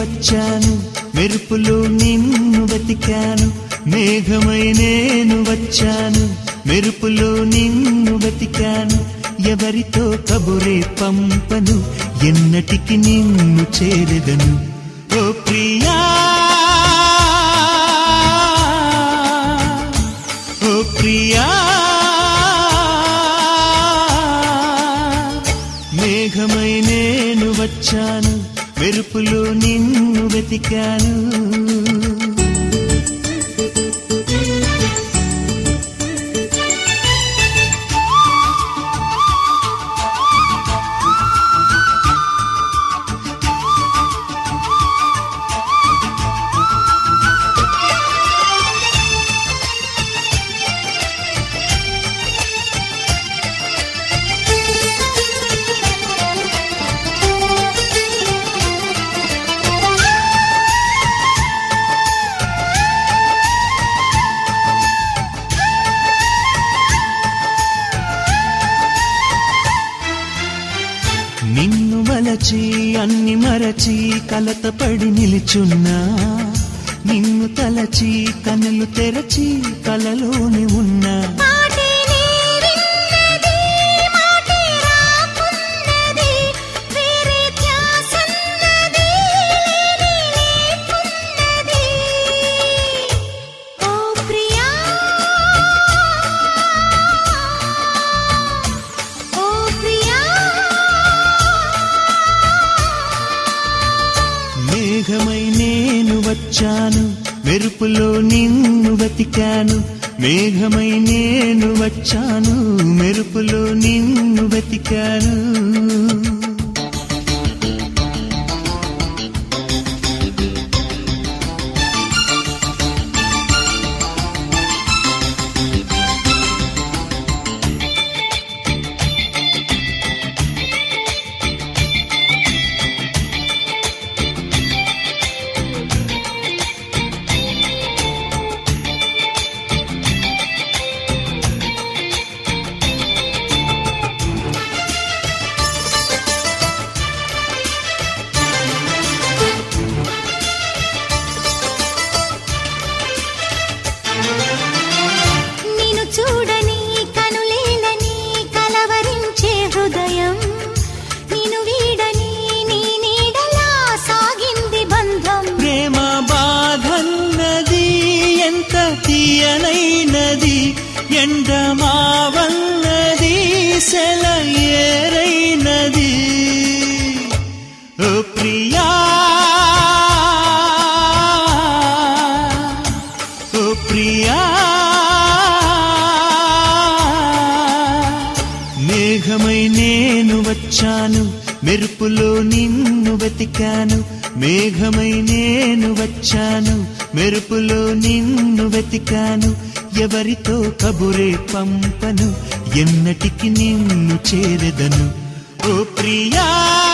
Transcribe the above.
వచ్చాను. మెరుపులో నిన్ను వెతికాను. మేఘమై నేను వచ్చాను. మెరుపులో నిన్ను వెతికాను. ఎవరితో కబురే పంపను? ఎన్నటికి నిన్ను చేరెదను? ఓ ప్రియా! ఓ ప్రియా! మేఘమై నేను వచ్చాను. మెరుపులో నిన్ను వెతికాను. నిన్ను మలచి అన్ని మరచి కలతపడి నిలుచున్నా. నిన్ను తలచి కనులు తెరచి కలలోనే ఉన్నా. మేఘమై నేను వచ్చాను. మెరుపులో నిన్ను వెతికాను. మేఘమై నేను వచ్చాను. మెరుపులో నిన్ను వెతికాను. ఎండమావన్నది సెల ఓ ప్రియా ప్రియా మేఘమై నేను వచ్చాను మెరుపులో నిన్ను వెతికాను. మేఘమై నేను వచ్చాను మెరుపులో నిన్ను వెతికాను. ఎవరితో కబురే పంపను? ఎన్నటికి నిన్ను చేరెదను? ఓ ప్రియా!